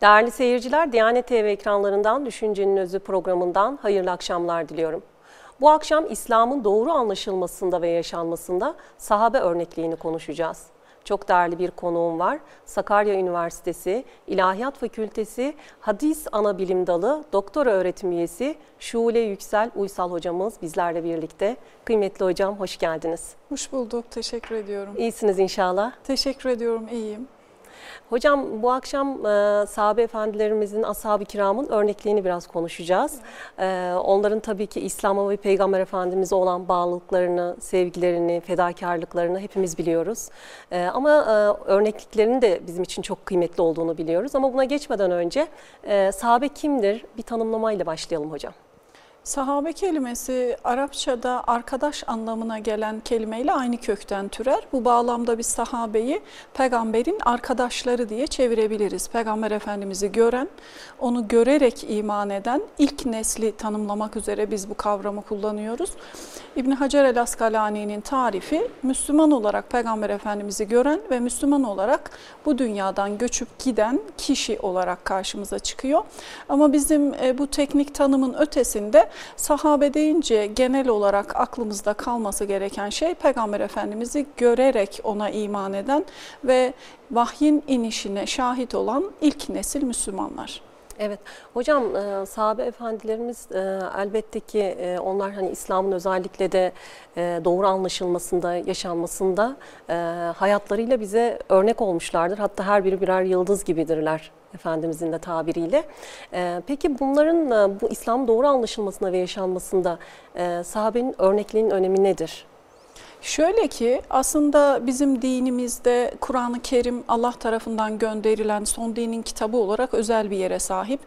Değerli seyirciler, Diyanet TV ekranlarından Düşüncenin Özü programından hayırlı akşamlar diliyorum. Bu akşam İslam'ın doğru anlaşılmasında ve yaşanmasında sahabe örnekliğini konuşacağız. Çok değerli bir konuğum var. Sakarya Üniversitesi İlahiyat Fakültesi Hadis Ana Bilim Dalı Doktora Öğretim Üyesi Şule Yüksel Uysal hocamız bizlerle birlikte. Kıymetli hocam hoş geldiniz. Hoş bulduk. Teşekkür ediyorum. İyisiniz inşallah. Teşekkür ediyorum. İyiyim. Hocam bu akşam e, sahabe efendilerimizin, ashab-ı kiramın örnekliğini biraz konuşacağız. E, onların tabii ki İslam'a ve Peygamber Efendimiz'e olan bağlılıklarını, sevgilerini, fedakarlıklarını hepimiz biliyoruz. E, ama e, örnekliklerinin de bizim için çok kıymetli olduğunu biliyoruz. Ama buna geçmeden önce e, sahabe kimdir? Bir tanımlamayla başlayalım hocam. Sahabe kelimesi Arapçada arkadaş anlamına gelen kelimeyle aynı kökten türer. Bu bağlamda biz sahabeyi peygamberin arkadaşları diye çevirebiliriz. Peygamber Efendimiz'i gören, onu görerek iman eden ilk nesli tanımlamak üzere biz bu kavramı kullanıyoruz. İbn Hacer el Askalani'nin tarifi Müslüman olarak Peygamber Efendimiz'i gören ve Müslüman olarak bu dünyadan göçüp giden kişi olarak karşımıza çıkıyor. Ama bizim e, bu teknik tanımın ötesinde sahabe deyince genel olarak aklımızda kalması gereken şey Peygamber Efendimiz'i görerek ona iman eden ve vahyin inişine şahit olan ilk nesil Müslümanlar. Evet hocam e, sahabe efendilerimiz e, elbette ki e, onlar hani İslam'ın özellikle de e, doğru anlaşılmasında, yaşanmasında e, hayatlarıyla bize örnek olmuşlardır. Hatta her biri birer yıldız gibidirler Efendimizin de tabiriyle. E, peki bunların e, bu İslam doğru anlaşılmasında ve yaşanmasında e, sahabenin örnekliğinin önemi nedir? Şöyle ki aslında bizim dinimizde Kur'an-ı Kerim Allah tarafından gönderilen son dinin kitabı olarak özel bir yere sahip.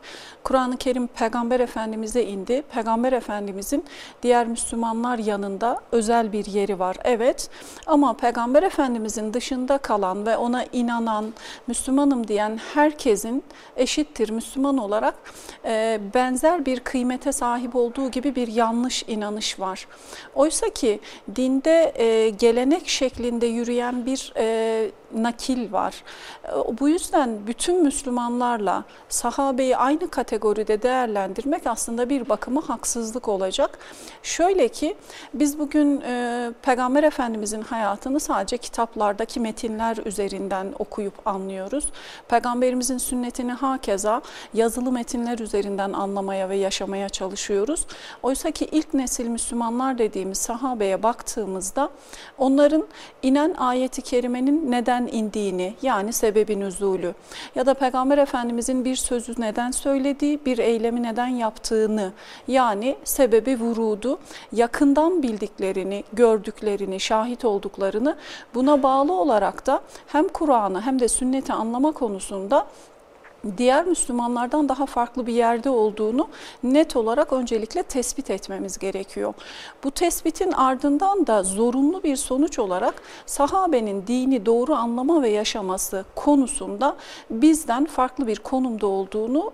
Kur'an-ı Kerim Peygamber Efendimiz'e indi. Peygamber Efendimiz'in diğer Müslümanlar yanında özel bir yeri var. Evet ama Peygamber Efendimiz'in dışında kalan ve ona inanan, Müslümanım diyen herkesin eşittir Müslüman olarak e, benzer bir kıymete sahip olduğu gibi bir yanlış inanış var. Oysa ki dinde e, gelenek şeklinde yürüyen bir e, nakil var. E, bu yüzden bütün Müslümanlarla sahabeyi aynı kategoride değerlendirmek aslında bir bakıma haksızlık olacak. Şöyle ki biz bugün e, Peygamber Efendimizin hayatını sadece kitaplardaki metinler üzerinden okuyup anlıyoruz. Peygamberimizin sünnetini hakeza yazılı metinler üzerinden anlamaya ve yaşamaya çalışıyoruz. Oysa ki ilk nesil Müslümanlar dediğimiz sahabeye baktığımızda onların inen ayeti kerimenin neden indiğini yani sebebi nüzulü ya da Peygamber Efendimizin bir sözü neden söylediği, bir eylemi neden yaptığını yani sebebi vurudu, yakından bildiklerini, gördüklerini, şahit olduklarını buna bağlı olarak da hem Kur'an'ı hem de sünneti anlama konusunda diğer Müslümanlardan daha farklı bir yerde olduğunu net olarak öncelikle tespit etmemiz gerekiyor. Bu tespitin ardından da zorunlu bir sonuç olarak sahabenin dini doğru anlama ve yaşaması konusunda bizden farklı bir konumda olduğunu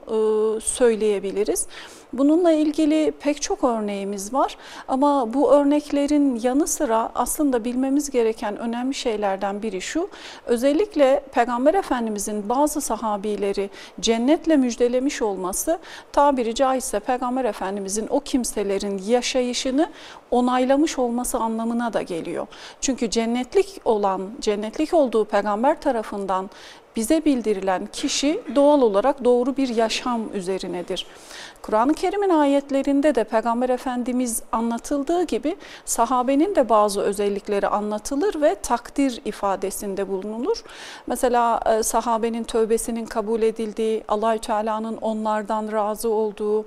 söyleyebiliriz. Bununla ilgili pek çok örneğimiz var ama bu örneklerin yanı sıra aslında bilmemiz gereken önemli şeylerden biri şu. Özellikle Peygamber Efendimizin bazı sahabileri cennetle müjdelemiş olması tabiri caizse Peygamber Efendimizin o kimselerin yaşayışını onaylamış olması anlamına da geliyor. Çünkü cennetlik olan, cennetlik olduğu peygamber tarafından bize bildirilen kişi doğal olarak doğru bir yaşam üzerinedir. Kur'an-ı Kerim'in ayetlerinde de Peygamber Efendimiz anlatıldığı gibi sahabenin de bazı özellikleri anlatılır ve takdir ifadesinde bulunulur. Mesela e, sahabenin tövbesinin kabul edildiği, Allahü Teala'nın onlardan razı olduğu,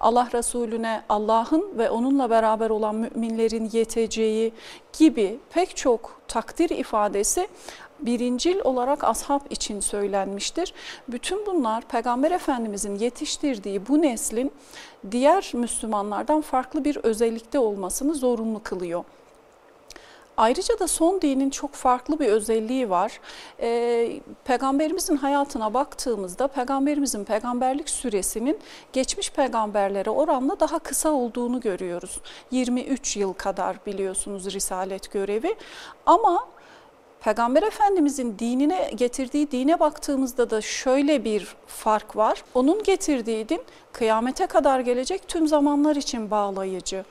Allah Resulüne Allah'ın ve onunla beraber olan müminlerin yeteceği gibi pek çok takdir ifadesi birincil olarak ashab için söylenmiştir. Bütün bunlar Peygamber Efendimizin yetiştirdiği bu neslin diğer Müslümanlardan farklı bir özellikte olmasını zorunlu kılıyor. Ayrıca da son dinin çok farklı bir özelliği var. Ee, Peygamberimizin hayatına baktığımızda Peygamberimizin peygamberlik süresinin geçmiş peygamberlere oranla daha kısa olduğunu görüyoruz. 23 yıl kadar biliyorsunuz risalet görevi ama Peygamber Efendimizin dinine getirdiği dine baktığımızda da şöyle bir fark var. Onun getirdiği din kıyamete kadar gelecek tüm zamanlar için bağlayıcı.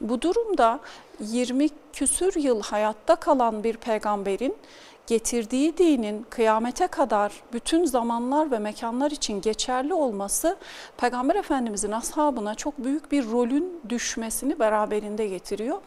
Bu durumda 20 küsür yıl hayatta kalan bir peygamberin getirdiği dinin kıyamete kadar bütün zamanlar ve mekanlar için geçerli olması Peygamber Efendimizin ashabına çok büyük bir rolün düşmesini beraberinde getiriyor.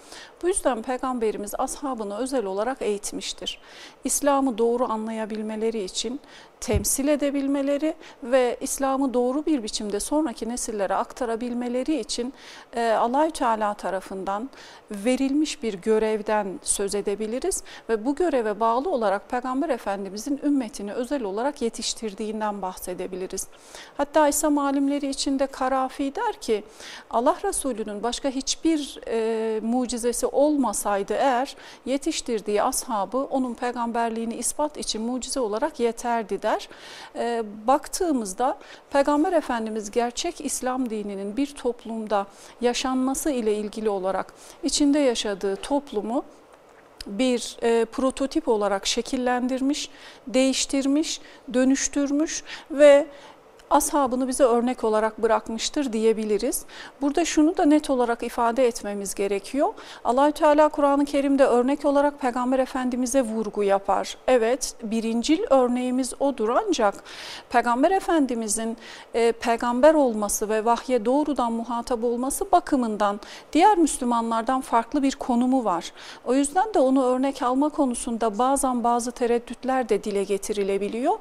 Bu yüzden Peygamberimiz ashabını özel olarak eğitmiştir. İslam'ı doğru anlayabilmeleri için temsil edebilmeleri ve İslam'ı doğru bir biçimde sonraki nesillere aktarabilmeleri için e, Allahü Teala tarafından verilmiş bir görevden söz edebiliriz ve bu göreve bağlı olarak Peygamber Efendimizin ümmetini özel olarak yetiştirdiğinden bahsedebiliriz. Hatta İslam alimleri içinde Karafi der ki Allah Resulü'nün başka hiçbir e, mucizesi olmasaydı eğer yetiştirdiği ashabı onun peygamberliğini ispat için mucize olarak yeterdi der. E, baktığımızda Peygamber Efendimiz gerçek İslam dininin bir toplumda yaşanması ile ilgili olarak içinde yaşadığı toplumu bir e, prototip olarak şekillendirmiş, değiştirmiş, dönüştürmüş ve ashabını bize örnek olarak bırakmıştır diyebiliriz. Burada şunu da net olarak ifade etmemiz gerekiyor. Allahü Teala Kur'an-ı Kerim'de örnek olarak Peygamber Efendimiz'e vurgu yapar. Evet, birincil örneğimiz odur ancak Peygamber Efendimiz'in e, peygamber olması ve vahye doğrudan muhatap olması bakımından diğer Müslümanlardan farklı bir konumu var. O yüzden de onu örnek alma konusunda bazen bazı tereddütler de dile getirilebiliyor.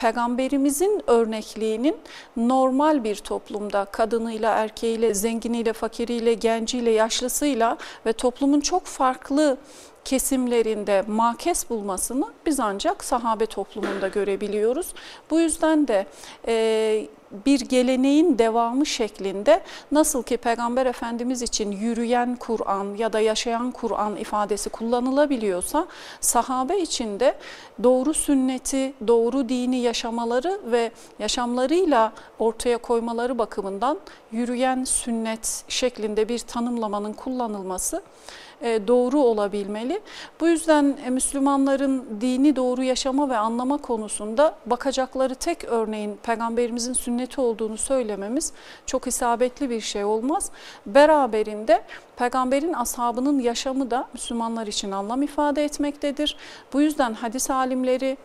Peygamberimizin örnekliğinin normal bir toplumda kadınıyla, erkeğiyle, zenginiyle, fakiriyle, genciyle, yaşlısıyla ve toplumun çok farklı kesimlerinde makes bulmasını biz ancak sahabe toplumunda görebiliyoruz. Bu yüzden de e, bir geleneğin devamı şeklinde nasıl ki Peygamber Efendimiz için yürüyen Kur'an ya da yaşayan Kur'an ifadesi kullanılabiliyorsa sahabe için de doğru sünneti, doğru dini yaşamaları ve yaşamlarıyla ortaya koymaları bakımından yürüyen sünnet şeklinde bir tanımlamanın kullanılması doğru olabilmeli. Bu yüzden e, Müslümanların dini doğru yaşama ve anlama konusunda bakacakları tek örneğin Peygamberimizin sünneti olduğunu söylememiz çok isabetli bir şey olmaz. Beraberinde Peygamberin ashabının yaşamı da Müslümanlar için anlam ifade etmektedir. Bu yüzden hadis alimleri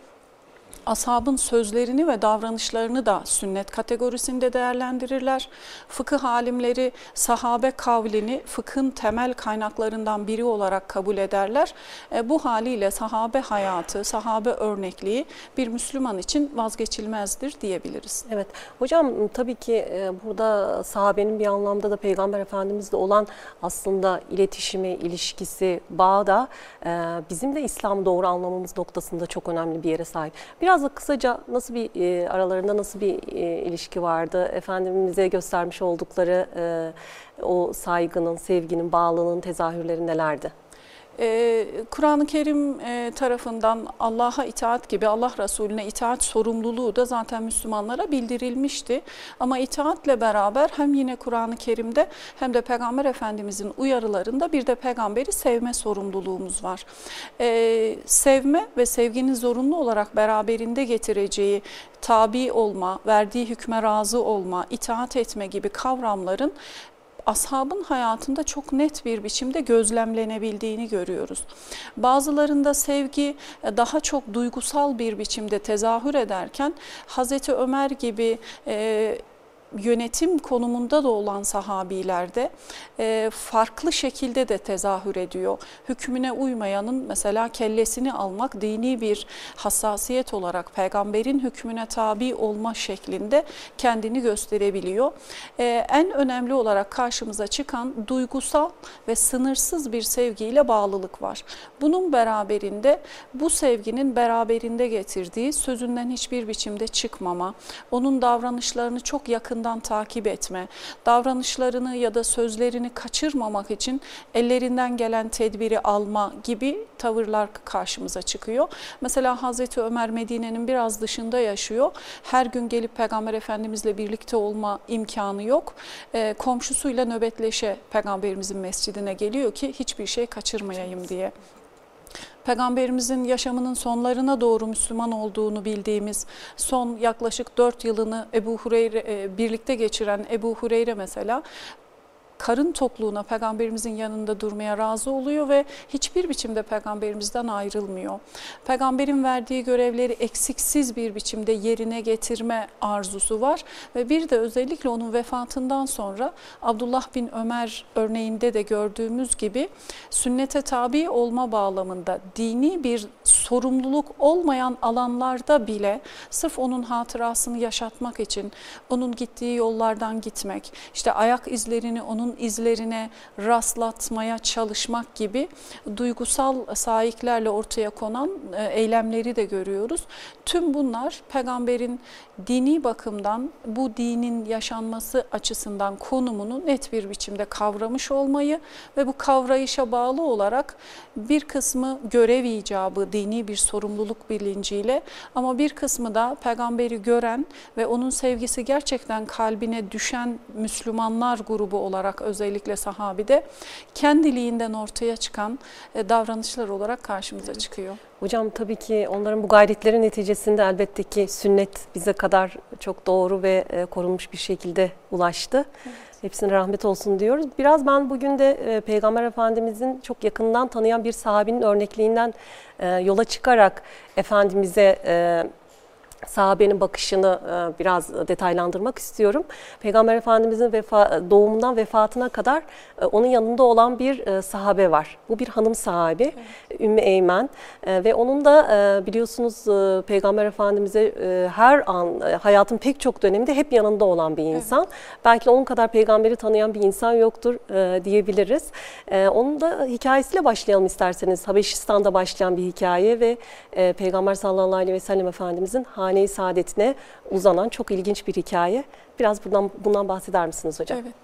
ashabın sözlerini ve davranışlarını da sünnet kategorisinde değerlendirirler. Fıkıh alimleri sahabe kavlini fıkhın temel kaynaklarından biri olarak kabul ederler. E, bu haliyle sahabe hayatı, sahabe örnekliği bir Müslüman için vazgeçilmezdir diyebiliriz. Evet hocam tabii ki e, burada sahabenin bir anlamda da Peygamber Efendimizle olan aslında iletişimi, ilişkisi, bağı da e, bizim de İslam'ı doğru anlamamız noktasında çok önemli bir yere sahip. Biraz da kısaca nasıl bir e, aralarında nasıl bir e, ilişki vardı? Efendimiz'e göstermiş oldukları e, o saygının, sevginin, bağlılığın tezahürleri nelerdi? Ee, Kur'an-ı Kerim e, tarafından Allah'a itaat gibi Allah Resulüne itaat sorumluluğu da zaten Müslümanlara bildirilmişti. Ama itaatle beraber hem yine Kur'an-ı Kerim'de hem de Peygamber Efendimizin uyarılarında bir de peygamberi sevme sorumluluğumuz var. Ee, sevme ve sevginin zorunlu olarak beraberinde getireceği tabi olma, verdiği hükme razı olma, itaat etme gibi kavramların ashabın hayatında çok net bir biçimde gözlemlenebildiğini görüyoruz. Bazılarında sevgi e, daha çok duygusal bir biçimde tezahür ederken Hazreti Ömer gibi e, yönetim konumunda da olan sahabilerde e, farklı şekilde de tezahür ediyor. Hükmüne uymayanın mesela kellesini almak dini bir hassasiyet olarak peygamberin hükmüne tabi olma şeklinde kendini gösterebiliyor. E, en önemli olarak karşımıza çıkan duygusal ve sınırsız bir sevgiyle bağlılık var. Bunun beraberinde bu sevginin beraberinde getirdiği sözünden hiçbir biçimde çıkmama, onun davranışlarını çok yakından yakından takip etme, davranışlarını ya da sözlerini kaçırmamak için ellerinden gelen tedbiri alma gibi tavırlar karşımıza çıkıyor. Mesela Hazreti Ömer Medine'nin biraz dışında yaşıyor. Her gün gelip Peygamber Efendimizle birlikte olma imkanı yok. E, komşusuyla nöbetleşe Peygamberimizin mescidine geliyor ki hiçbir şey kaçırmayayım diye. Peygamberimizin yaşamının sonlarına doğru Müslüman olduğunu bildiğimiz son yaklaşık 4 yılını Ebu Hureyre e, birlikte geçiren Ebu Hureyre mesela karın tokluğuna peygamberimizin yanında durmaya razı oluyor ve hiçbir biçimde peygamberimizden ayrılmıyor. Peygamberin verdiği görevleri eksiksiz bir biçimde yerine getirme arzusu var ve bir de özellikle onun vefatından sonra Abdullah bin Ömer örneğinde de gördüğümüz gibi sünnete tabi olma bağlamında dini bir sorumluluk olmayan alanlarda bile sırf onun hatırasını yaşatmak için onun gittiği yollardan gitmek, işte ayak izlerini onun onun izlerine rastlatmaya çalışmak gibi duygusal sahiplerle ortaya konan e, eylemleri de görüyoruz. Tüm bunlar peygamberin dini bakımdan bu dinin yaşanması açısından konumunu net bir biçimde kavramış olmayı ve bu kavrayışa bağlı olarak bir kısmı görev icabı, dini bir sorumluluk bilinciyle ama bir kısmı da peygamberi gören ve onun sevgisi gerçekten kalbine düşen Müslümanlar grubu olarak özellikle sahabide kendiliğinden ortaya çıkan e, davranışlar olarak karşımıza çıkıyor. Hocam tabii ki onların bu gayretleri neticesinde elbette ki sünnet bize kadar çok doğru ve e, korunmuş bir şekilde ulaştı. Evet. Hepsine rahmet olsun diyoruz. Biraz ben bugün de e, Peygamber Efendimizin çok yakından tanıyan bir sahabinin örnekliğinden yola çıkarak Efendimiz'e sahabenin bakışını e, biraz detaylandırmak istiyorum. Peygamber Efendimizin vefa, doğumundan vefatına kadar e, onun yanında olan bir e, sahabe var. Bu bir hanım sahabe, evet. Ümmü Eymen ve onun da biliyorsunuz Peygamber Efendimiz'e her an hayatın pek çok döneminde hep yanında olan bir insan. Evet. Belki onun kadar peygamberi tanıyan bir insan yoktur diyebiliriz. Onun da hikayesiyle başlayalım isterseniz. Habeşistan'da başlayan bir hikaye ve Peygamber sallallahu aleyhi ve sellem Efendimizin hane-i saadetine uzanan çok ilginç bir hikaye. Biraz bundan, bundan bahseder misiniz hocam? Evet.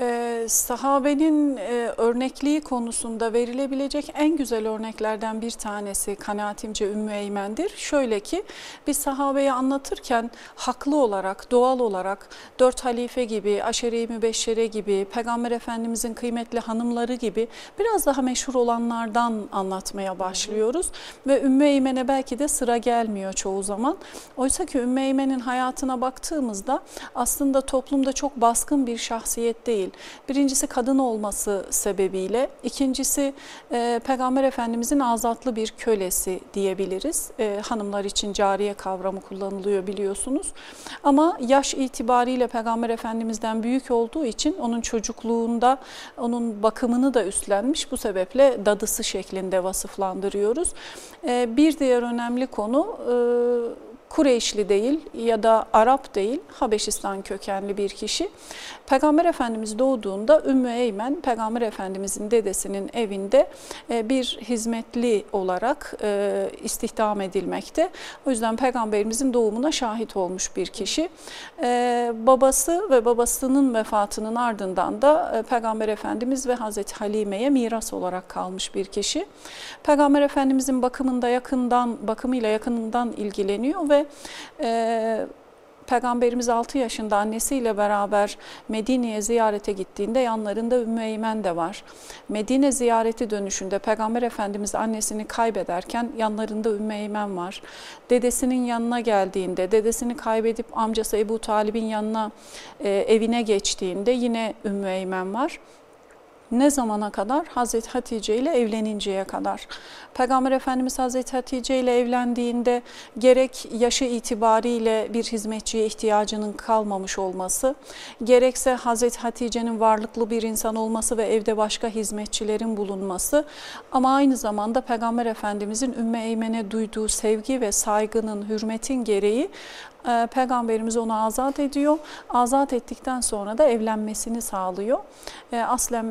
Ee, sahabenin e, örnekliği konusunda verilebilecek en güzel örneklerden bir tanesi kanaatimce Ümmü Eymen'dir. Şöyle ki bir sahabeyi anlatırken haklı olarak, doğal olarak dört halife gibi, aşere-i mübeşşere gibi, Peygamber Efendimizin kıymetli hanımları gibi biraz daha meşhur olanlardan anlatmaya başlıyoruz. Ve Ümmü Eymen'e belki de sıra gelmiyor çoğu zaman. Oysa ki Ümmü Eymen'in hayatına baktığımızda aslında toplumda çok baskın bir şahsiyet değil. Birincisi kadın olması sebebiyle, ikincisi e, Peygamber Efendimizin azatlı bir kölesi diyebiliriz. E, hanımlar için cariye kavramı kullanılıyor biliyorsunuz. Ama yaş itibariyle Peygamber Efendimiz'den büyük olduğu için onun çocukluğunda onun bakımını da üstlenmiş. Bu sebeple dadısı şeklinde vasıflandırıyoruz. E, bir diğer önemli konu e, Kureyşli değil ya da Arap değil, Habeşistan kökenli bir kişi. Peygamber Efendimiz doğduğunda Ümmü Eymen, Peygamber Efendimizin dedesinin evinde e, bir hizmetli olarak e, istihdam edilmekte. O yüzden Peygamberimizin doğumuna şahit olmuş bir kişi. E, babası ve babasının vefatının ardından da Peygamber Efendimiz ve Hazreti Halime'ye miras olarak kalmış bir kişi. Peygamber Efendimizin bakımında yakından, bakımıyla yakından ilgileniyor ve e, Peygamberimiz 6 yaşında annesiyle beraber Medine'ye ziyarete gittiğinde yanlarında Ümmü Eymen de var. Medine ziyareti dönüşünde Peygamber Efendimiz annesini kaybederken yanlarında Ümmü Eymen var. Dedesinin yanına geldiğinde, dedesini kaybedip amcası Ebu Talib'in yanına e, evine geçtiğinde yine Ümmü Eymen var. Ne zamana kadar? Hazreti Hatice ile evleninceye kadar. Peygamber Efendimiz Hazreti Hatice ile evlendiğinde gerek yaşı itibariyle bir hizmetçiye ihtiyacının kalmamış olması, gerekse Hazreti Hatice'nin varlıklı bir insan olması ve evde başka hizmetçilerin bulunması ama aynı zamanda Peygamber Efendimizin Ümmü Eymen'e duyduğu sevgi ve saygının, hürmetin gereği e, Peygamberimiz onu azat ediyor. Azat ettikten sonra da evlenmesini sağlıyor. E, aslen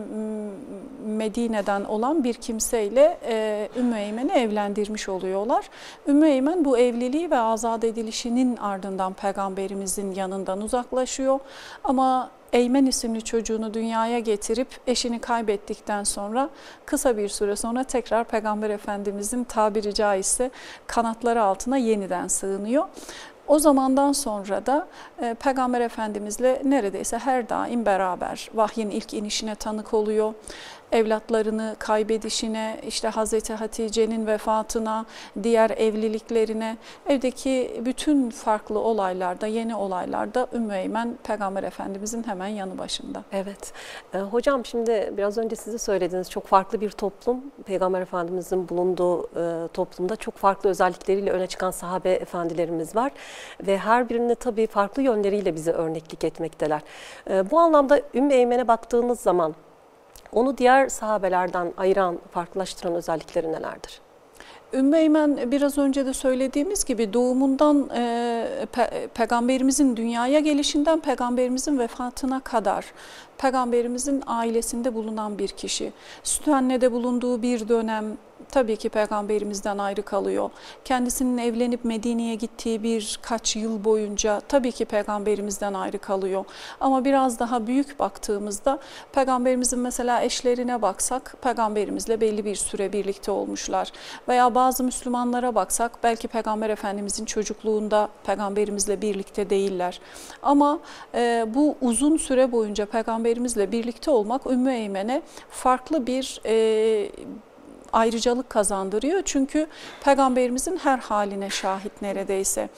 Medine'den olan bir kimseyle e, Ümmü Eymen'i evlendirmiş oluyorlar. Ümmü Eymen bu evliliği ve azat edilişinin ardından Peygamberimizin yanından uzaklaşıyor. Ama Eymen isimli çocuğunu dünyaya getirip eşini kaybettikten sonra kısa bir süre sonra tekrar Peygamber Efendimizin tabiri caizse kanatları altına yeniden sığınıyor. O zamandan sonra da e, Peygamber Efendimizle neredeyse her daim beraber vahyin ilk inişine tanık oluyor. Evlatlarını kaybedişine, işte Hazreti Hatice'nin vefatına, diğer evliliklerine, evdeki bütün farklı olaylarda, yeni olaylarda Ümmü Eymen Peygamber Efendimizin hemen yanı başında. Evet. Ee, hocam şimdi biraz önce size söylediniz çok farklı bir toplum. Peygamber Efendimizin bulunduğu e, toplumda çok farklı özellikleriyle öne çıkan sahabe efendilerimiz var. Ve her birine tabii farklı yönleriyle bize örneklik etmekteler. E, bu anlamda Ümmü Eymen'e baktığımız zaman onu diğer sahabelerden ayıran, farklılaştıran özellikleri nelerdir? Ümmü Eymen biraz önce de söylediğimiz gibi doğumundan e, pe, peygamberimizin dünyaya gelişinden peygamberimizin vefatına kadar peygamberimizin ailesinde bulunan bir kişi. Süt annede bulunduğu bir dönem tabii ki peygamberimizden ayrı kalıyor. Kendisinin evlenip Medine'ye gittiği birkaç yıl boyunca tabii ki peygamberimizden ayrı kalıyor. Ama biraz daha büyük baktığımızda peygamberimizin mesela eşlerine baksak peygamberimizle belli bir süre birlikte olmuşlar. Veya bazı Müslümanlara baksak belki peygamber efendimizin çocukluğunda peygamberimizle birlikte değiller. Ama e, bu uzun süre boyunca peygamberimizle birlikte olmak Ümmü Eymen'e farklı bir e, ayrıcalık kazandırıyor. Çünkü peygamberimizin her haline şahit neredeyse.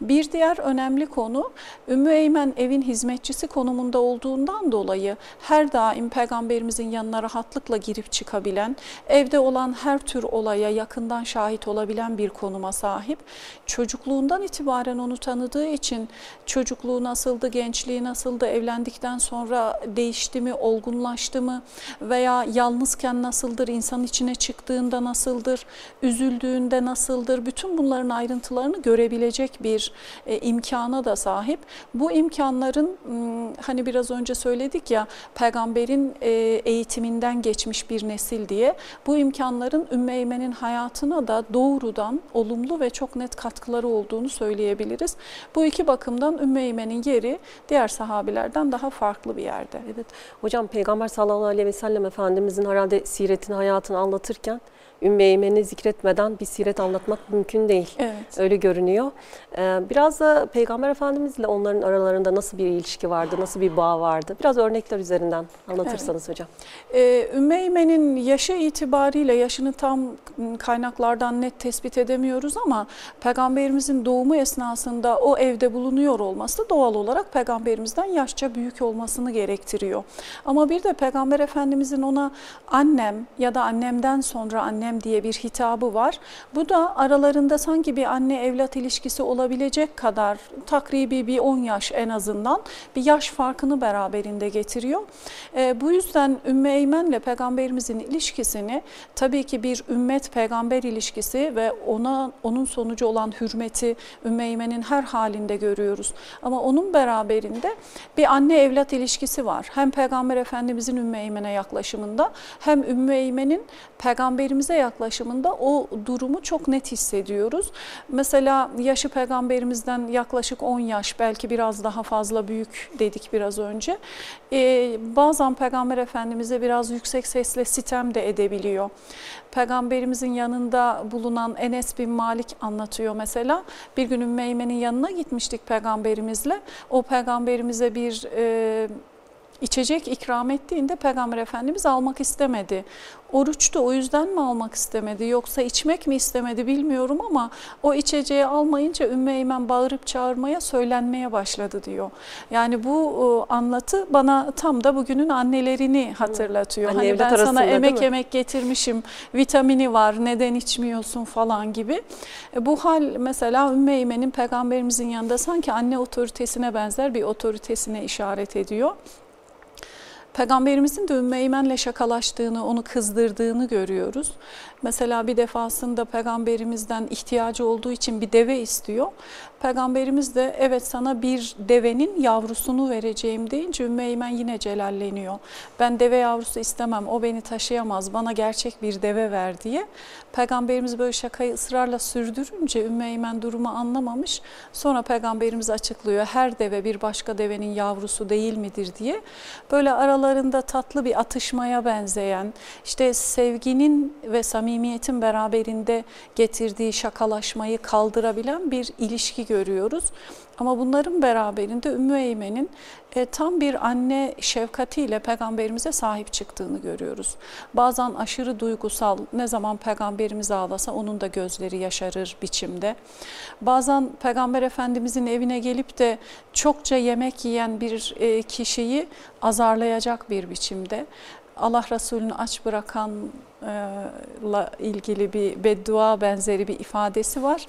Bir diğer önemli konu Ümmü Eymen evin hizmetçisi konumunda olduğundan dolayı her daim peygamberimizin yanına rahatlıkla girip çıkabilen, evde olan her tür olaya yakından şahit olabilen bir konuma sahip. Çocukluğundan itibaren onu tanıdığı için çocukluğu nasıldı, gençliği nasıldı, evlendikten sonra değişti mi, olgunlaştı mı veya yalnızken nasıldır, insan içine çıktı çıktığında nasıldır, üzüldüğünde nasıldır, bütün bunların ayrıntılarını görebilecek bir e, imkana da sahip. Bu imkanların hani biraz önce söyledik ya peygamberin e, eğitiminden geçmiş bir nesil diye bu imkanların Ümmü Eymen'in hayatına da doğrudan olumlu ve çok net katkıları olduğunu söyleyebiliriz. Bu iki bakımdan Ümmü Eymen'in yeri diğer sahabilerden daha farklı bir yerde. Evet. Hocam Peygamber sallallahu aleyhi ve sellem Efendimizin herhalde siretini, hayatını anlatırken Ümmü Eymen'i zikretmeden bir siret anlatmak mümkün değil. Evet. Öyle görünüyor. Ee, biraz da Peygamber Efendimizle onların aralarında nasıl bir ilişki vardı, nasıl bir bağ vardı? Biraz örnekler üzerinden anlatırsanız evet. hocam. Ee, Ümmü Eymen'in yaşı itibariyle yaşını tam kaynaklardan net tespit edemiyoruz ama Peygamberimizin doğumu esnasında o evde bulunuyor olması doğal olarak Peygamberimizden yaşça büyük olmasını gerektiriyor. Ama bir de Peygamber Efendimizin ona annem ya da annemden sonra annem annem diye bir hitabı var. Bu da aralarında sanki bir anne evlat ilişkisi olabilecek kadar takribi bir 10 yaş en azından bir yaş farkını beraberinde getiriyor. E, bu yüzden Ümmü Eymen ile peygamberimizin ilişkisini tabii ki bir ümmet peygamber ilişkisi ve ona onun sonucu olan hürmeti Ümmü Eymen'in her halinde görüyoruz. Ama onun beraberinde bir anne evlat ilişkisi var. Hem peygamber efendimizin Ümmü Eymen'e yaklaşımında hem Ümmü Eymen'in peygamberimize yaklaşımında o durumu çok net hissediyoruz. Mesela yaşı peygamberimizden yaklaşık 10 yaş belki biraz daha fazla büyük dedik biraz önce. Ee, bazen peygamber efendimize biraz yüksek sesle sitem de edebiliyor. Peygamberimizin yanında bulunan Enes bin Malik anlatıyor mesela. Bir gün Ümmü yanına gitmiştik peygamberimizle. O peygamberimize bir... E, içecek ikram ettiğinde Peygamber Efendimiz almak istemedi. Oruçtu o yüzden mi almak istemedi yoksa içmek mi istemedi bilmiyorum ama o içeceği almayınca Ümmü Eymen bağırıp çağırmaya söylenmeye başladı diyor. Yani bu anlatı bana tam da bugünün annelerini hatırlatıyor. Anne hani ben sana emek emek getirmişim vitamini var neden içmiyorsun falan gibi. E, bu hal mesela Ümmü Eymen'in peygamberimizin yanında sanki anne otoritesine benzer bir otoritesine işaret ediyor. Peygamberimizin de Ümmü Eymen'le şakalaştığını, onu kızdırdığını görüyoruz. Mesela bir defasında peygamberimizden ihtiyacı olduğu için bir deve istiyor. Peygamberimiz de evet sana bir devenin yavrusunu vereceğim deyince Ümmü Eymen yine celalleniyor. Ben deve yavrusu istemem, o beni taşıyamaz, bana gerçek bir deve ver diye. Peygamberimiz böyle şakayı ısrarla sürdürünce Ümmü durumu anlamamış. Sonra Peygamberimiz açıklıyor her deve bir başka devenin yavrusu değil midir diye. Böyle aralarında tatlı bir atışmaya benzeyen, işte sevginin ve samimiyetin beraberinde getirdiği şakalaşmayı kaldırabilen bir ilişki görüyoruz. Ama bunların beraberinde Ümmü Eymen'in e, tam bir anne şefkatiyle peygamberimize sahip çıktığını görüyoruz. Bazen aşırı duygusal ne zaman peygamberimiz ağlasa onun da gözleri yaşarır biçimde. Bazen peygamber efendimizin evine gelip de çokça yemek yiyen bir e, kişiyi azarlayacak bir biçimde. Allah Resulü'nü aç bırakanla ilgili bir beddua benzeri bir ifadesi var.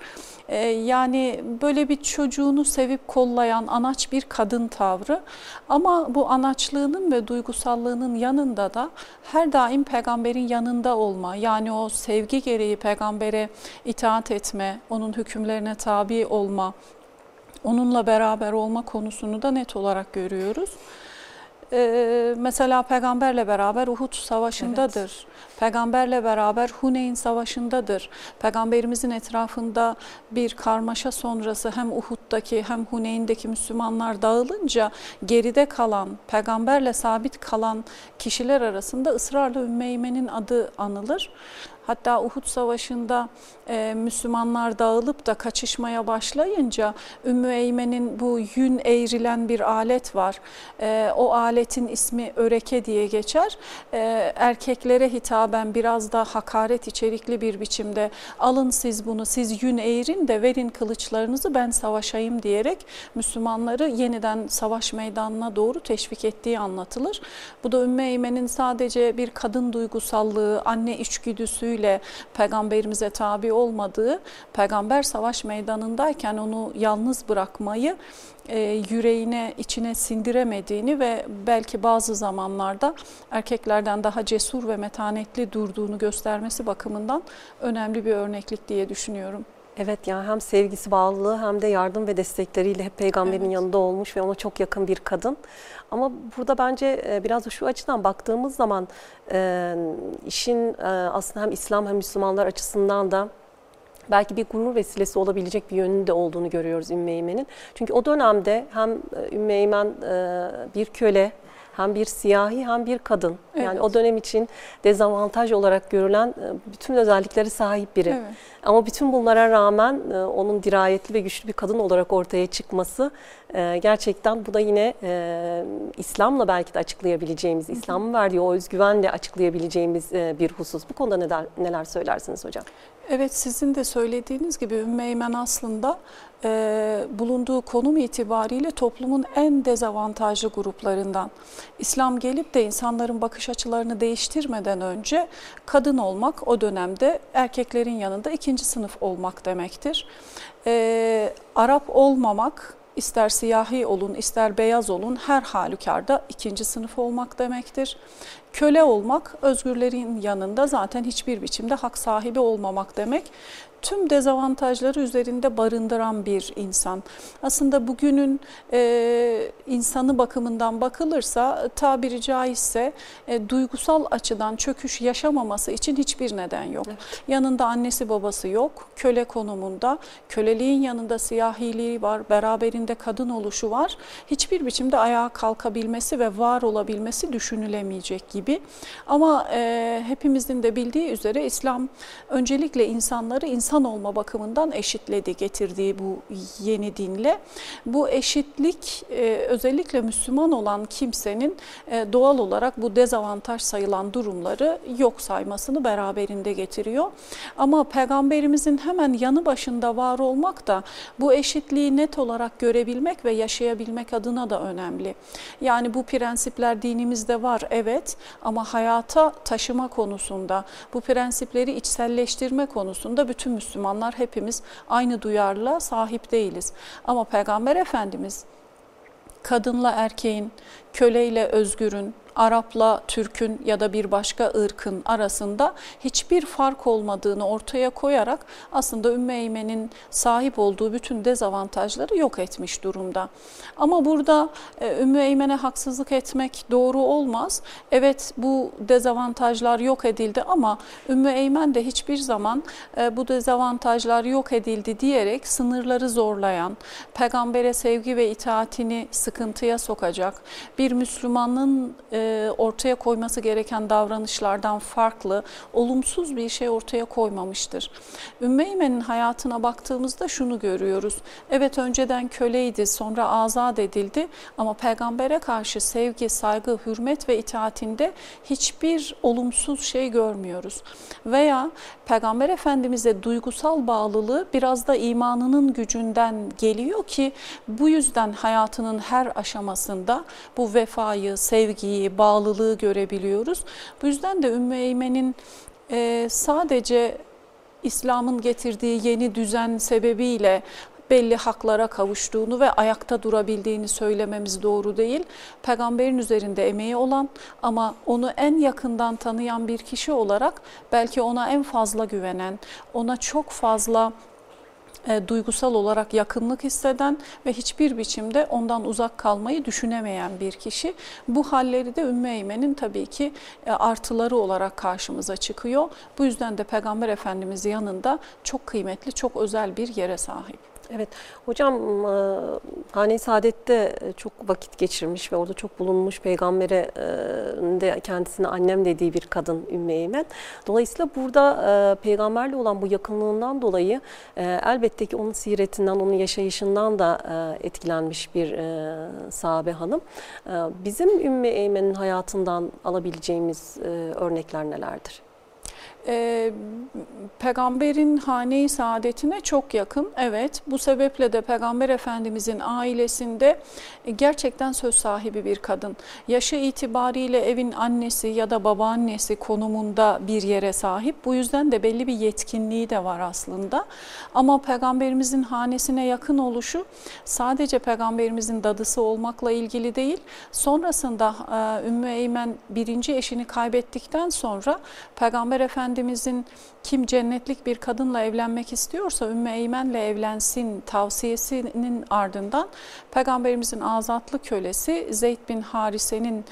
E, yani böyle bir çocuğunu sevip kollayan anaç bir kadın tavrı ama bu anaçlığının ve duygusallığının yanında da her daim peygamberin yanında olma yani o sevgi gereği peygambere itaat etme, onun hükümlerine tabi olma, onunla beraber olma konusunu da net olarak görüyoruz. Ee, mesela peygamberle beraber Uhud savaşındadır. Evet. Peygamberle beraber Huneyn savaşındadır. Peygamberimizin etrafında bir karmaşa sonrası hem Uhud'daki hem Huneyn'deki Müslümanlar dağılınca geride kalan, peygamberle sabit kalan kişiler arasında ısrarla Ümmeymen'in adı anılır. Hatta Uhud Savaşı'nda e, Müslümanlar dağılıp da kaçışmaya başlayınca Ümmü Eymen'in bu yün eğrilen bir alet var. E, o aletin ismi öreke diye geçer. E, erkeklere hitaben biraz da hakaret içerikli bir biçimde alın siz bunu, siz yün eğrin de verin kılıçlarınızı ben savaşayım diyerek Müslümanları yeniden savaş meydanına doğru teşvik ettiği anlatılır. Bu da Ümmü Eymen'in sadece bir kadın duygusallığı, anne içgüdüsüyle peygamberimize tabi olmadığı, peygamber savaş meydanındayken onu yalnız bırakmayı e, yüreğine, içine sindiremediğini ve belki bazı zamanlarda erkeklerden daha cesur ve metanetli durduğunu göstermesi bakımından önemli bir örneklik diye düşünüyorum. Evet yani hem sevgisi bağlılığı hem de yardım ve destekleriyle hep peygamberin evet. yanında olmuş ve ona çok yakın bir kadın. Ama burada bence e, biraz da şu açıdan baktığımız zaman e, işin e, aslında hem İslam hem Müslümanlar açısından da belki bir gurur vesilesi olabilecek bir yönünde olduğunu görüyoruz Ümmü Eymen'in. Çünkü o dönemde hem Ümmü Eymen bir köle hem bir siyahi hem bir kadın. Evet. Yani o dönem için dezavantaj olarak görülen bütün özellikleri sahip biri. Evet. Ama bütün bunlara rağmen onun dirayetli ve güçlü bir kadın olarak ortaya çıkması gerçekten bu da yine İslam'la belki de açıklayabileceğimiz, İslam'ın verdiği o özgüvenle açıklayabileceğimiz bir husus. Bu konuda neler, neler söylersiniz hocam? Evet sizin de söylediğiniz gibi Ümmü Eymen aslında e, bulunduğu konum itibariyle toplumun en dezavantajlı gruplarından. İslam gelip de insanların bakış açılarını değiştirmeden önce kadın olmak o dönemde erkeklerin yanında ikinci sınıf olmak demektir. E, Arap olmamak ister siyahi olun ister beyaz olun her halükarda ikinci sınıf olmak demektir. Köle olmak özgürlerin yanında zaten hiçbir biçimde hak sahibi olmamak demek tüm dezavantajları üzerinde barındıran bir insan. Aslında bugünün e, insanı bakımından bakılırsa tabiri caizse e, duygusal açıdan çöküş yaşamaması için hiçbir neden yok. Evet. Yanında annesi babası yok, köle konumunda, köleliğin yanında siyahiliği var, beraberinde kadın oluşu var. Hiçbir biçimde ayağa kalkabilmesi ve var olabilmesi düşünülemeyecek gibi. Ama e, hepimizin de bildiği üzere İslam öncelikle insanları insan insan olma bakımından eşitledi getirdiği bu yeni dinle. Bu eşitlik e, özellikle Müslüman olan kimsenin e, doğal olarak bu dezavantaj sayılan durumları yok saymasını beraberinde getiriyor. Ama peygamberimizin hemen yanı başında var olmak da bu eşitliği net olarak görebilmek ve yaşayabilmek adına da önemli. Yani bu prensipler dinimizde var evet ama hayata taşıma konusunda bu prensipleri içselleştirme konusunda bütün Müslümanlar hepimiz aynı duyarlılığa sahip değiliz. Ama Peygamber Efendimiz kadınla erkeğin, köleyle özgürün, Arap'la Türk'ün ya da bir başka ırkın arasında hiçbir fark olmadığını ortaya koyarak aslında Ümmü Eymen'in sahip olduğu bütün dezavantajları yok etmiş durumda. Ama burada e, Ümmü Eymen'e haksızlık etmek doğru olmaz. Evet bu dezavantajlar yok edildi ama Ümmü Eymen de hiçbir zaman e, bu dezavantajlar yok edildi diyerek sınırları zorlayan, peygambere sevgi ve itaatini sıkıntıya sokacak, bir Müslümanın e, ortaya koyması gereken davranışlardan farklı, olumsuz bir şey ortaya koymamıştır. Ümmü Eymen'in hayatına baktığımızda şunu görüyoruz. Evet önceden köleydi, sonra azat edildi ama peygambere karşı sevgi, saygı, hürmet ve itaatinde hiçbir olumsuz şey görmüyoruz. Veya Peygamber Efendimiz'e duygusal bağlılığı biraz da imanının gücünden geliyor ki bu yüzden hayatının her aşamasında bu vefayı, sevgiyi, bağlılığı görebiliyoruz. Bu yüzden de Ümmü Eymen'in e, sadece İslam'ın getirdiği yeni düzen sebebiyle belli haklara kavuştuğunu ve ayakta durabildiğini söylememiz doğru değil. Peygamberin üzerinde emeği olan ama onu en yakından tanıyan bir kişi olarak belki ona en fazla güvenen, ona çok fazla e, duygusal olarak yakınlık hisseden ve hiçbir biçimde ondan uzak kalmayı düşünemeyen bir kişi. Bu halleri de Ümmü Eymen'in tabii ki e, artıları olarak karşımıza çıkıyor. Bu yüzden de Peygamber Efendimiz yanında çok kıymetli, çok özel bir yere sahip. Evet hocam e, Hane-i Saadet'te e, çok vakit geçirmiş ve orada çok bulunmuş peygambere e, de kendisine annem dediği bir kadın Ümmü Eymen. Dolayısıyla burada peygamberle olan bu yakınlığından dolayı elbette ki onun siretinden, onun yaşayışından da etkilenmiş bir sahabe hanım. Bizim Ümmü Eymen'in hayatından alabileceğimiz örnekler nelerdir? E, peygamberin hane-i saadetine çok yakın. Evet bu sebeple de peygamber efendimizin ailesinde gerçekten söz sahibi bir kadın. Yaşı itibariyle evin annesi ya da babaannesi konumunda bir yere sahip. Bu yüzden de belli bir yetkinliği de var aslında. Ama peygamberimizin hanesine yakın oluşu sadece peygamberimizin dadısı olmakla ilgili değil. Sonrasında e, Ümmü Eymen birinci eşini kaybettikten sonra peygamber efendimiz Efendimizin kim cennetlik bir kadınla evlenmek istiyorsa Ümmü Eymen'le evlensin tavsiyesinin ardından Peygamberimizin azatlı kölesi Zeyd bin Harise'nin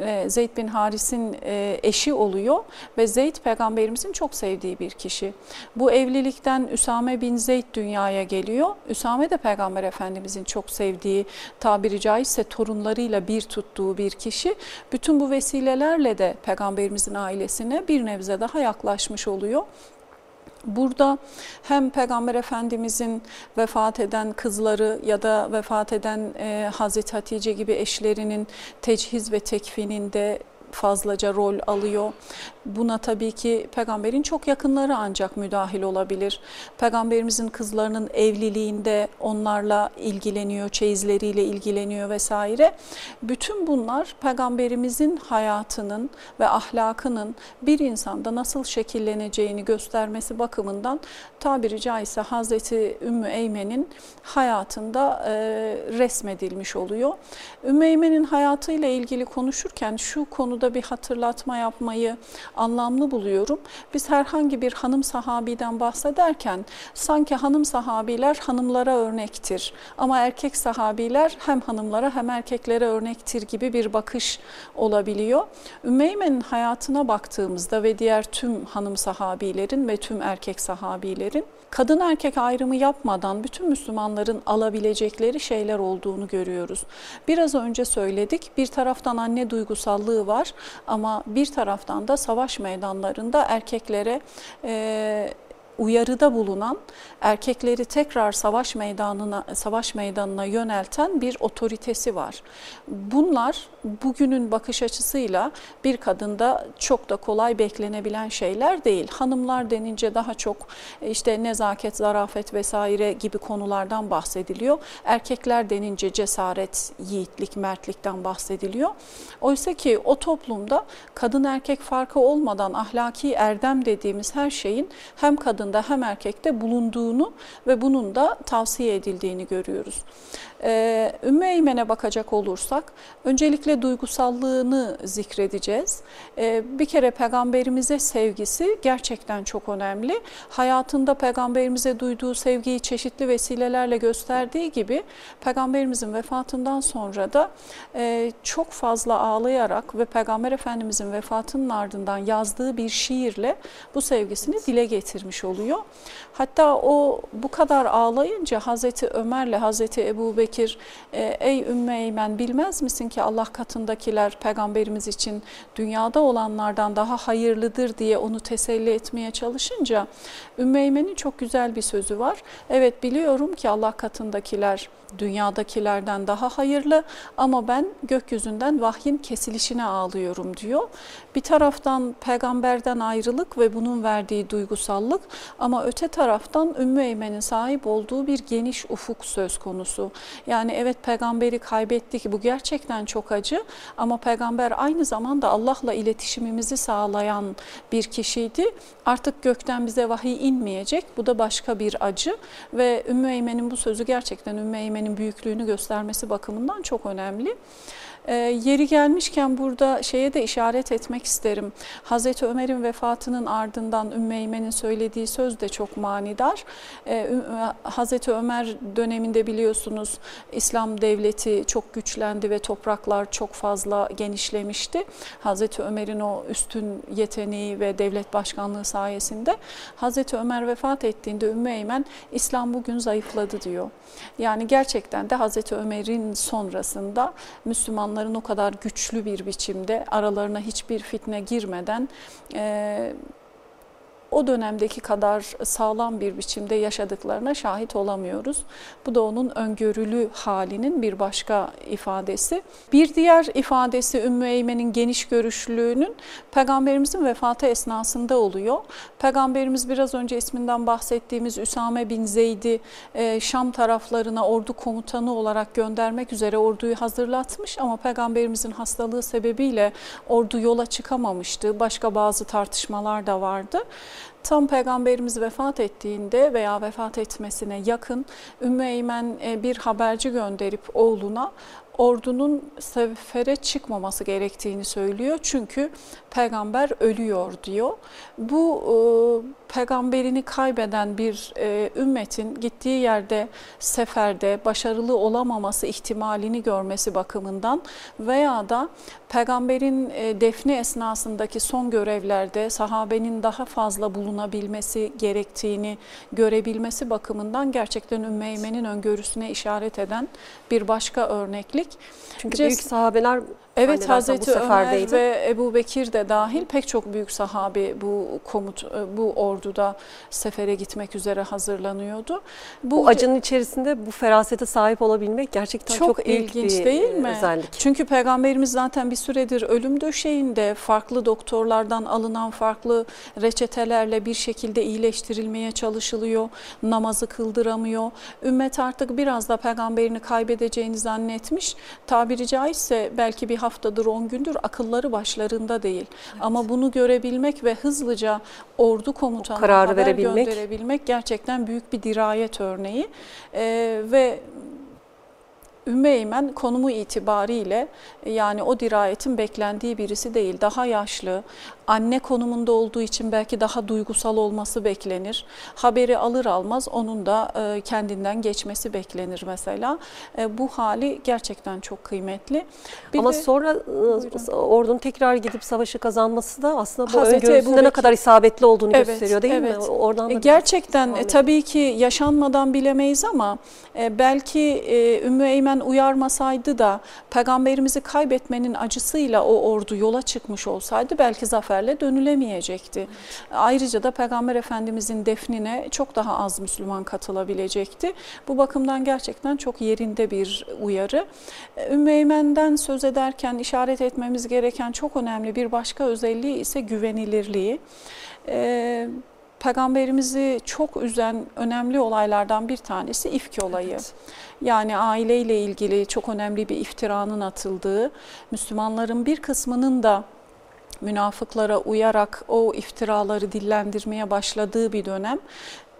e, Zeyd bin Haris'in e, eşi oluyor ve Zeyd peygamberimizin çok sevdiği bir kişi. Bu evlilikten Üsame bin Zeyd dünyaya geliyor. Üsame de peygamber efendimizin çok sevdiği tabiri caizse torunlarıyla bir tuttuğu bir kişi. Bütün bu vesilelerle de peygamberimizin ailesine bir nebze daha yaklaşmış oluyor. Burada hem Peygamber Efendimizin vefat eden kızları ya da vefat eden e, Hazreti Hatice gibi eşlerinin tecihiz ve tekfininde fazlaca rol alıyor. Buna tabii ki peygamberin çok yakınları ancak müdahil olabilir. Peygamberimizin kızlarının evliliğinde onlarla ilgileniyor, çeyizleriyle ilgileniyor vesaire. Bütün bunlar peygamberimizin hayatının ve ahlakının bir insanda nasıl şekilleneceğini göstermesi bakımından tabiri caizse Hazreti Ümmü Eymen'in hayatında e, resmedilmiş oluyor. Ümmü Eymen'in hayatıyla ilgili konuşurken şu konuda bir hatırlatma yapmayı anlamlı buluyorum. Biz herhangi bir hanım sahabiden bahsederken sanki hanım sahabiler hanımlara örnektir ama erkek sahabiler hem hanımlara hem erkeklere örnektir gibi bir bakış olabiliyor. Ümmeymen'in hayatına baktığımızda ve diğer tüm hanım sahabilerin ve tüm erkek sahabilerin kadın erkek ayrımı yapmadan bütün Müslümanların alabilecekleri şeyler olduğunu görüyoruz. Biraz önce söyledik bir taraftan anne duygusallığı var ama bir taraftan da savaş meydanlarında erkeklere e, uyarıda bulunan, erkekleri tekrar savaş meydanına savaş meydanına yönelten bir otoritesi var. Bunlar bugünün bakış açısıyla bir kadında çok da kolay beklenebilen şeyler değil. Hanımlar denince daha çok işte nezaket, zarafet vesaire gibi konulardan bahsediliyor. Erkekler denince cesaret, yiğitlik, mertlikten bahsediliyor. Oysa ki o toplumda kadın erkek farkı olmadan ahlaki erdem dediğimiz her şeyin hem kadın kadında hem erkekte bulunduğunu ve bunun da tavsiye edildiğini görüyoruz. Ee, Ümmü Eymen'e bakacak olursak öncelikle duygusallığını zikredeceğiz. Ee, bir kere peygamberimize sevgisi gerçekten çok önemli. Hayatında peygamberimize duyduğu sevgiyi çeşitli vesilelerle gösterdiği gibi peygamberimizin vefatından sonra da e, çok fazla ağlayarak ve peygamber efendimizin vefatının ardından yazdığı bir şiirle bu sevgisini dile getirmiş oluyor oluyor. Hatta o bu kadar ağlayınca Hazreti Ömer'le Hazreti Ebu Bekir e, ey Ümmü Eymen bilmez misin ki Allah katındakiler peygamberimiz için dünyada olanlardan daha hayırlıdır diye onu teselli etmeye çalışınca Ümmü Eymen'in çok güzel bir sözü var. Evet biliyorum ki Allah katındakiler dünyadakilerden daha hayırlı ama ben gökyüzünden vahyin kesilişine ağlıyorum diyor. Bir taraftan peygamberden ayrılık ve bunun verdiği duygusallık ama öte taraftan Ümmü Eymen'in sahip olduğu bir geniş ufuk söz konusu. Yani evet peygamberi kaybettik bu gerçekten çok acı ama peygamber aynı zamanda Allah'la iletişimimizi sağlayan bir kişiydi. Artık gökten bize vahiy inmeyecek. Bu da başka bir acı ve Ümmü Eymen'in bu sözü gerçekten Ümmü Eymen'in büyüklüğünü göstermesi bakımından çok önemli. E, yeri gelmişken burada şeye de işaret etmek isterim. Hazreti Ömer'in vefatının ardından Ümmeymen'in söylediği söz de çok manidar. E, Hazreti Ömer döneminde biliyorsunuz İslam devleti çok güçlendi ve topraklar çok fazla genişlemişti. Hazreti Ömer'in o üstün yeteneği ve devlet başkanlığı sayesinde Hazreti Ömer vefat ettiğinde Ümmeymen İslam bugün zayıfladı diyor. Yani gerçekten de Hazreti Ömer'in sonrasında Müslümanlar insanların o kadar güçlü bir biçimde aralarına hiçbir fitne girmeden e, o dönemdeki kadar sağlam bir biçimde yaşadıklarına şahit olamıyoruz. Bu da onun öngörülü halinin bir başka ifadesi. Bir diğer ifadesi Ümmü Eymen'in geniş görüşlülüğünün Peygamberimizin vefatı esnasında oluyor. Peygamberimiz biraz önce isminden bahsettiğimiz Üsame bin Zeyd'i e, Şam taraflarına ordu komutanı olarak göndermek üzere orduyu hazırlatmış ama Peygamberimizin hastalığı sebebiyle ordu yola çıkamamıştı. Başka bazı tartışmalar da vardı. Tam peygamberimiz vefat ettiğinde veya vefat etmesine yakın Ümmü Eymen e, bir haberci gönderip oğluna ordunun sefere çıkmaması gerektiğini söylüyor. Çünkü peygamber ölüyor diyor. Bu e, peygamberini kaybeden bir e, ümmetin gittiği yerde seferde başarılı olamaması ihtimalini görmesi bakımından veya da peygamberin e, defni esnasındaki son görevlerde sahabenin daha fazla bulunabilmesi gerektiğini görebilmesi bakımından gerçekten Ümmü Eymen'in öngörüsüne işaret eden bir başka örneklik. Çünkü Ces büyük sahabeler Evet Hazreti Ömer ve Ebu Bekir de dahil pek çok büyük sahabi bu komut e, bu orduda sefere gitmek üzere hazırlanıyordu. Bu, bu acının içerisinde bu ferasete sahip olabilmek gerçekten çok, çok ilginç bir değil mi? özellik. Çünkü peygamberimiz zaten bir süredir ölüm döşeğinde farklı doktorlardan alınan farklı reçetelerle bir şekilde iyileştirilmeye çalışılıyor. Namazı kıldıramıyor. Ümmet artık biraz da peygamberini kaybedeceğini zannetmiş. Tabiri caizse belki bir haftadır, 10 gündür akılları başlarında değil. Evet. Ama bunu görebilmek ve hızlıca ordu komutanına kararı haber verebilmek. gönderebilmek gerçekten büyük bir dirayet örneği. Ee, ve Ümmü Eymen konumu itibariyle yani o dirayetin beklendiği birisi değil. Daha yaşlı, anne konumunda olduğu için belki daha duygusal olması beklenir. Haberi alır almaz onun da e, kendinden geçmesi beklenir mesela. E, bu hali gerçekten çok kıymetli. Bir Ama de, sonra e, buyurun. ordunun tekrar gidip savaşı kazanması da aslında bu öngörüsünde ne kadar isabetli olduğunu evet, gösteriyor değil evet. mi? Oradan da gerçekten tabii ki yaşanmadan bilemeyiz ama belki Ümmü Eymen uyarmasaydı da peygamberimizi kaybetmenin acısıyla o ordu yola çıkmış olsaydı belki zafer seferle dönülemeyecekti. Evet. Ayrıca da Peygamber Efendimizin defnine çok daha az Müslüman katılabilecekti. Bu bakımdan gerçekten çok yerinde bir uyarı. Ümmeymen'den söz ederken işaret etmemiz gereken çok önemli bir başka özelliği ise güvenilirliği. Ee, Peygamberimizi çok üzen önemli olaylardan bir tanesi ifki olayı. Evet. Yani aileyle ilgili çok önemli bir iftiranın atıldığı, Müslümanların bir kısmının da münafıklara uyarak o iftiraları dillendirmeye başladığı bir dönem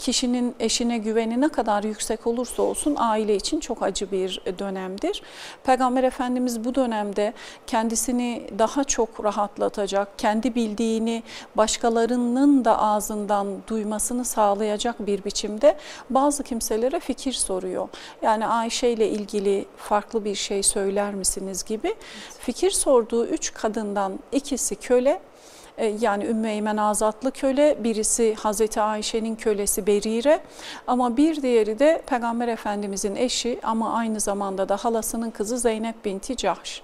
kişinin eşine güveni ne kadar yüksek olursa olsun aile için çok acı bir dönemdir. Peygamber Efendimiz bu dönemde kendisini daha çok rahatlatacak, kendi bildiğini başkalarının da ağzından duymasını sağlayacak bir biçimde bazı kimselere fikir soruyor. Yani Ayşe ile ilgili farklı bir şey söyler misiniz gibi. Fikir sorduğu üç kadından ikisi köle, yani Ümmü Eymen azatlı köle, birisi Hazreti Ayşe'nin kölesi Berire ama bir diğeri de Peygamber Efendimizin eşi ama aynı zamanda da halasının kızı Zeynep binti Cahş.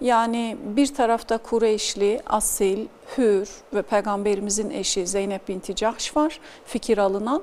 Yani bir tarafta Kureyşli, asil, hür ve peygamberimizin eşi Zeynep binti Cahş var fikir alınan.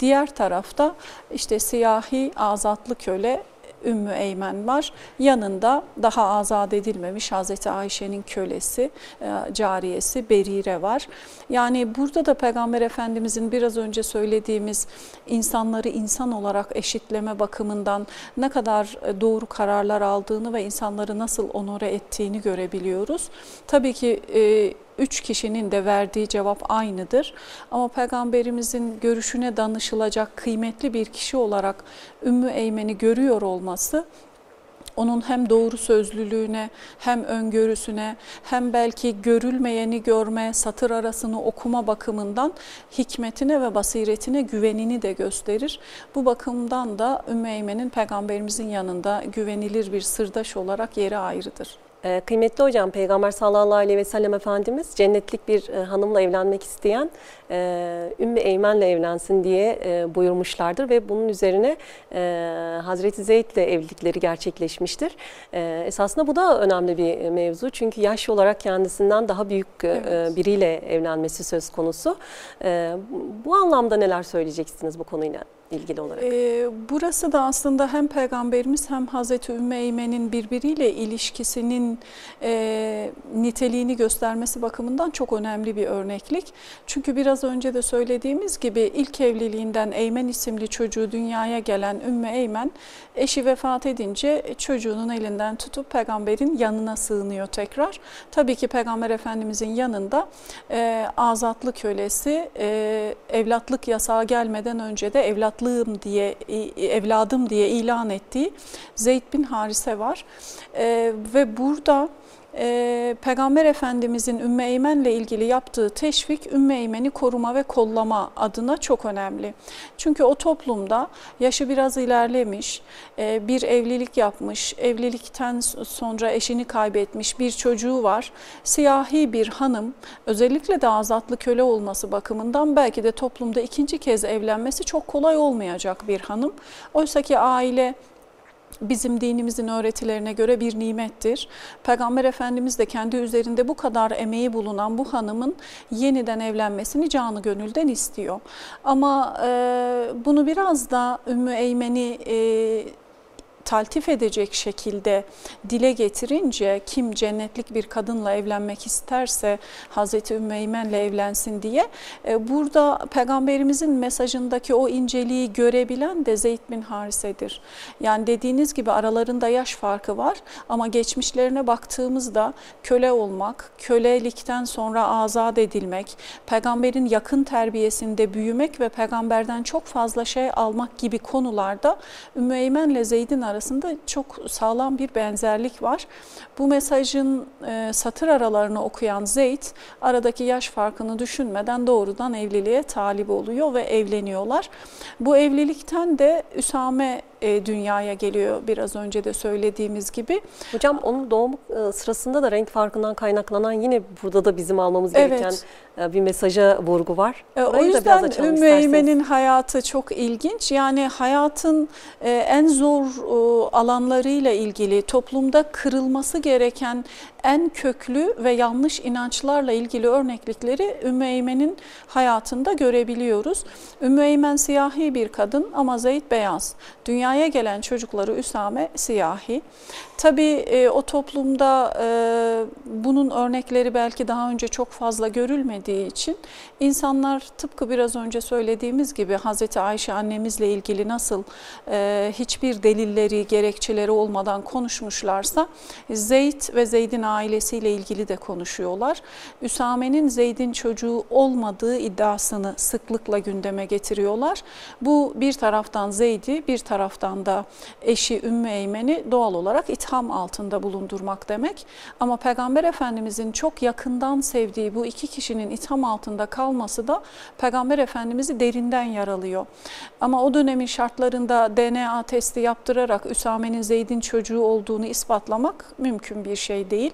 Diğer tarafta işte siyahi azatlı köle Ümmü Eymen var. Yanında daha azat edilmemiş Hazreti Ayşe'nin kölesi, e, cariyesi Berire var. Yani burada da Peygamber Efendimizin biraz önce söylediğimiz insanları insan olarak eşitleme bakımından ne kadar e, doğru kararlar aldığını ve insanları nasıl onore ettiğini görebiliyoruz. Tabii ki e, üç kişinin de verdiği cevap aynıdır. Ama Peygamberimizin görüşüne danışılacak kıymetli bir kişi olarak Ümmü Eymen'i görüyor olması onun hem doğru sözlülüğüne hem öngörüsüne hem belki görülmeyeni görme, satır arasını okuma bakımından hikmetine ve basiretine güvenini de gösterir. Bu bakımdan da Ümmü Eymen'in peygamberimizin yanında güvenilir bir sırdaş olarak yeri ayrıdır. Ee, kıymetli hocam Peygamber sallallahu aleyhi ve sellem Efendimiz cennetlik bir e, hanımla evlenmek isteyen e, Ümmü Eymen'le evlensin diye e, buyurmuşlardır ve bunun üzerine Hazreti Zeyd ile evlilikleri gerçekleşmiştir. Esasında bu da önemli bir mevzu çünkü yaş olarak kendisinden daha büyük evet. biriyle evlenmesi söz konusu. Bu anlamda neler söyleyeceksiniz bu konuyla? ilgili olarak? Ee, burası da aslında hem Peygamberimiz hem Hazreti Ümmü Eymen'in birbiriyle ilişkisinin e, niteliğini göstermesi bakımından çok önemli bir örneklik. Çünkü biraz önce de söylediğimiz gibi ilk evliliğinden Eymen isimli çocuğu dünyaya gelen Ümmü Eymen eşi vefat edince çocuğunun elinden tutup peygamberin yanına sığınıyor tekrar. Tabii ki Peygamber Efendimizin yanında e, azatlı kölesi e, evlatlık yasağı gelmeden önce de evlat evlatlığım diye, evladım diye ilan ettiği Zeyd bin Harise var. E, ve burada e, Peygamber Efendimizin Ümmü Eymen'le ilgili yaptığı teşvik Ümmü Eymen'i koruma ve kollama adına çok önemli. Çünkü o toplumda yaşı biraz ilerlemiş, e, bir evlilik yapmış, evlilikten sonra eşini kaybetmiş bir çocuğu var. Siyahi bir hanım, özellikle de azatlı köle olması bakımından belki de toplumda ikinci kez evlenmesi çok kolay olmayacak bir hanım. Oysa ki aile bizim dinimizin öğretilerine göre bir nimettir. Peygamber Efendimiz de kendi üzerinde bu kadar emeği bulunan bu hanımın yeniden evlenmesini canı gönülden istiyor. Ama e, bunu biraz da Ümmü Eymen'i e, taltif edecek şekilde dile getirince kim cennetlik bir kadınla evlenmek isterse Hazreti Ümmeymen'le evlensin diye e, burada peygamberimizin mesajındaki o inceliği görebilen de Zeyd bin Harise'dir. Yani dediğiniz gibi aralarında yaş farkı var ama geçmişlerine baktığımızda köle olmak, kölelikten sonra azat edilmek, peygamberin yakın terbiyesinde büyümek ve peygamberden çok fazla şey almak gibi konularda Ümmeymen'le Zeyd'in arasında arasında çok sağlam bir benzerlik var. Bu mesajın e, satır aralarını okuyan Zeyd aradaki yaş farkını düşünmeden doğrudan evliliğe talip oluyor ve evleniyorlar. Bu evlilikten de Üsame e, dünyaya geliyor biraz önce de söylediğimiz gibi. Hocam onun doğum e, sırasında da renk farkından kaynaklanan yine burada da bizim almamız gereken evet. E, bir mesaja vurgu var. Orayı o yüzden Ümmü hayatı çok ilginç. Yani hayatın en zor alanlarıyla ilgili toplumda kırılması gereken en köklü ve yanlış inançlarla ilgili örneklikleri Ümmü hayatında görebiliyoruz. Ümmü Eymen siyahi bir kadın ama Zeyd beyaz. Dünyaya gelen çocukları Üsame siyahi. Tabii e, o toplumda e, bunun örnekleri belki daha önce çok fazla görülmediği için insanlar tıpkı biraz önce söylediğimiz gibi Hazreti Ayşe annemizle ilgili nasıl e, hiçbir delilleri, gerekçeleri olmadan konuşmuşlarsa Zeyd ve Zeyd'in ailesiyle ilgili de konuşuyorlar. Üsame'nin Zeyd'in çocuğu olmadığı iddiasını sıklıkla gündeme getiriyorlar. Bu bir taraftan Zeyd'i bir taraftan da eşi Ümmü Eymen'i doğal olarak itham itham altında bulundurmak demek. Ama Peygamber Efendimizin çok yakından sevdiği bu iki kişinin itham altında kalması da Peygamber Efendimiz'i derinden yaralıyor. Ama o dönemin şartlarında DNA testi yaptırarak Üsame'nin Zeyd'in çocuğu olduğunu ispatlamak mümkün bir şey değil.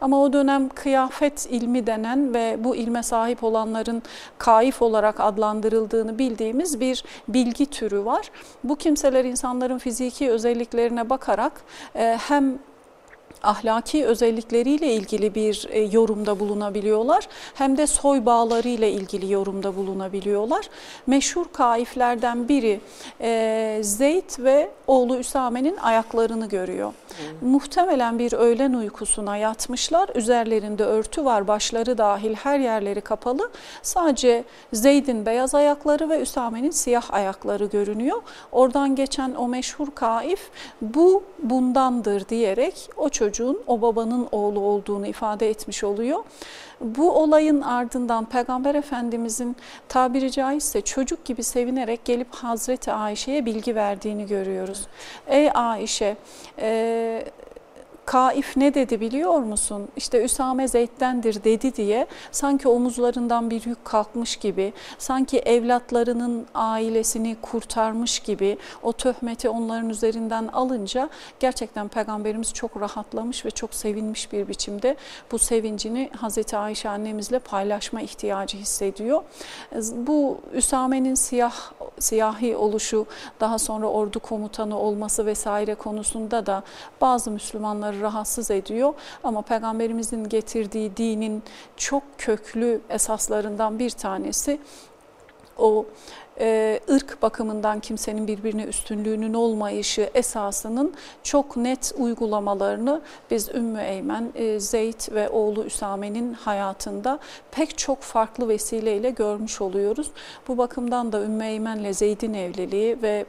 Ama o dönem kıyafet ilmi denen ve bu ilme sahip olanların kaif olarak adlandırıldığını bildiğimiz bir bilgi türü var. Bu kimseler insanların fiziki özelliklerine bakarak e, hem ahlaki özellikleriyle ilgili bir e, yorumda bulunabiliyorlar hem de soy bağlarıyla ilgili yorumda bulunabiliyorlar. Meşhur kaiflerden biri e, Zeyd ve oğlu Üsame'nin ayaklarını görüyor. Hmm. Muhtemelen bir öğlen uykusuna yatmışlar. Üzerlerinde örtü var, başları dahil her yerleri kapalı. Sadece Zeyd'in beyaz ayakları ve Üsame'nin siyah ayakları görünüyor. Oradan geçen o meşhur kaif bu bundandır diyerek o çocuk çocuğun o babanın oğlu olduğunu ifade etmiş oluyor. Bu olayın ardından Peygamber Efendimizin tabiri caizse çocuk gibi sevinerek gelip Hazreti Ayşe'ye bilgi verdiğini görüyoruz. Ey Ayşe, e, Kaif ne dedi biliyor musun? İşte Üsame Zeyd'dendir dedi diye sanki omuzlarından bir yük kalkmış gibi, sanki evlatlarının ailesini kurtarmış gibi o töhmeti onların üzerinden alınca gerçekten Peygamberimiz çok rahatlamış ve çok sevinmiş bir biçimde bu sevincini Hazreti Ayşe annemizle paylaşma ihtiyacı hissediyor. Bu Üsame'nin siyah siyahi oluşu, daha sonra ordu komutanı olması vesaire konusunda da bazı Müslümanları rahatsız ediyor. Ama Peygamberimizin getirdiği dinin çok köklü esaslarından bir tanesi o e, ırk bakımından kimsenin birbirine üstünlüğünün olmayışı esasının çok net uygulamalarını biz Ümmü Eymen, e, Zeyd ve oğlu Üsame'nin hayatında pek çok farklı vesileyle görmüş oluyoruz. Bu bakımdan da Ümmü Eymen'le Zeyd'in evliliği ve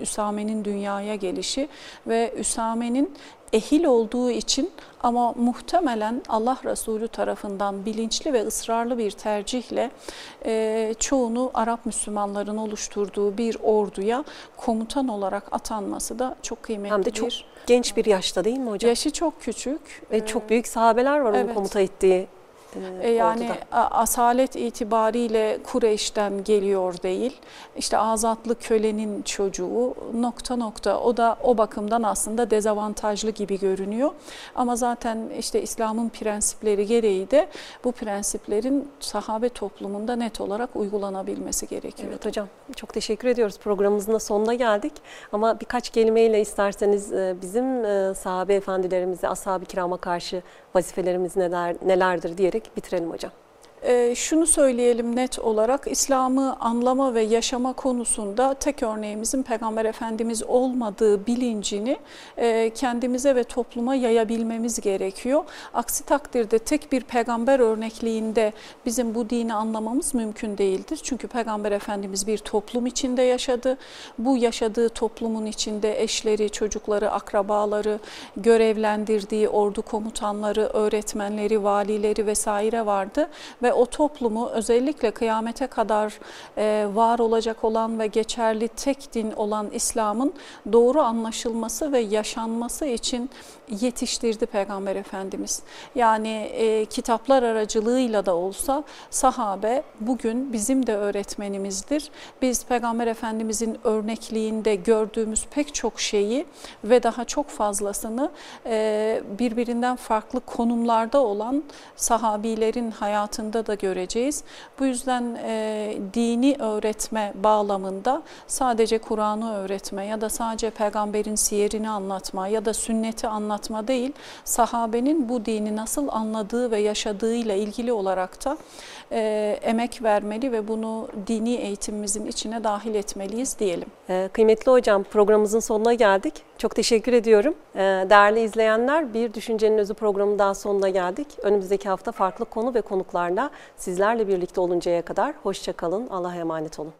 Üsame'nin dünyaya gelişi ve Üsame'nin ehil olduğu için ama muhtemelen Allah Resulü tarafından bilinçli ve ısrarlı bir tercihle e, çoğunu Arap Müslümanların oluşturduğu bir orduya komutan olarak atanması da çok kıymetli Hem de çok bir... genç bir yaşta değil mi hocam? Yaşı çok küçük. Ve çok büyük sahabeler var evet. onu komuta ettiği e, yani ortada. asalet itibariyle Kureyş'ten geliyor değil. İşte azatlı kölenin çocuğu nokta nokta o da o bakımdan aslında dezavantajlı gibi görünüyor. Ama zaten işte İslam'ın prensipleri gereği de bu prensiplerin sahabe toplumunda net olarak uygulanabilmesi gerekiyor. Evet hocam çok teşekkür ediyoruz. Programımızın da sonuna geldik. Ama birkaç kelimeyle isterseniz bizim sahabe efendilerimize, ashab-ı kirama karşı vazifelerimiz neler, nelerdir diyerek bitirelim hocam. E, şunu söyleyelim net olarak İslam'ı anlama ve yaşama konusunda tek örneğimizin Peygamber Efendimiz olmadığı bilincini e, kendimize ve topluma yayabilmemiz gerekiyor. Aksi takdirde tek bir peygamber örnekliğinde bizim bu dini anlamamız mümkün değildir. Çünkü Peygamber Efendimiz bir toplum içinde yaşadı. Bu yaşadığı toplumun içinde eşleri, çocukları, akrabaları, görevlendirdiği ordu komutanları, öğretmenleri, valileri vesaire vardı ve ve o toplumu özellikle kıyamete kadar e, var olacak olan ve geçerli tek din olan İslam'ın doğru anlaşılması ve yaşanması için yetiştirdi Peygamber Efendimiz. Yani e, kitaplar aracılığıyla da olsa sahabe bugün bizim de öğretmenimizdir. Biz Peygamber Efendimizin örnekliğinde gördüğümüz pek çok şeyi ve daha çok fazlasını e, birbirinden farklı konumlarda olan sahabilerin hayatında da göreceğiz. Bu yüzden e, dini öğretme bağlamında sadece Kur'an'ı öğretme ya da sadece peygamberin siyerini anlatma ya da sünneti anlatma değil, sahabenin bu dini nasıl anladığı ve yaşadığıyla ilgili olarak da e, emek vermeli ve bunu dini eğitimimizin içine dahil etmeliyiz diyelim. E, kıymetli hocam programımızın sonuna geldik. Çok teşekkür ediyorum. E, değerli izleyenler bir Düşüncenin Özü programının daha sonuna geldik. Önümüzdeki hafta farklı konu ve konuklarla sizlerle birlikte oluncaya kadar hoşçakalın. Allah'a emanet olun.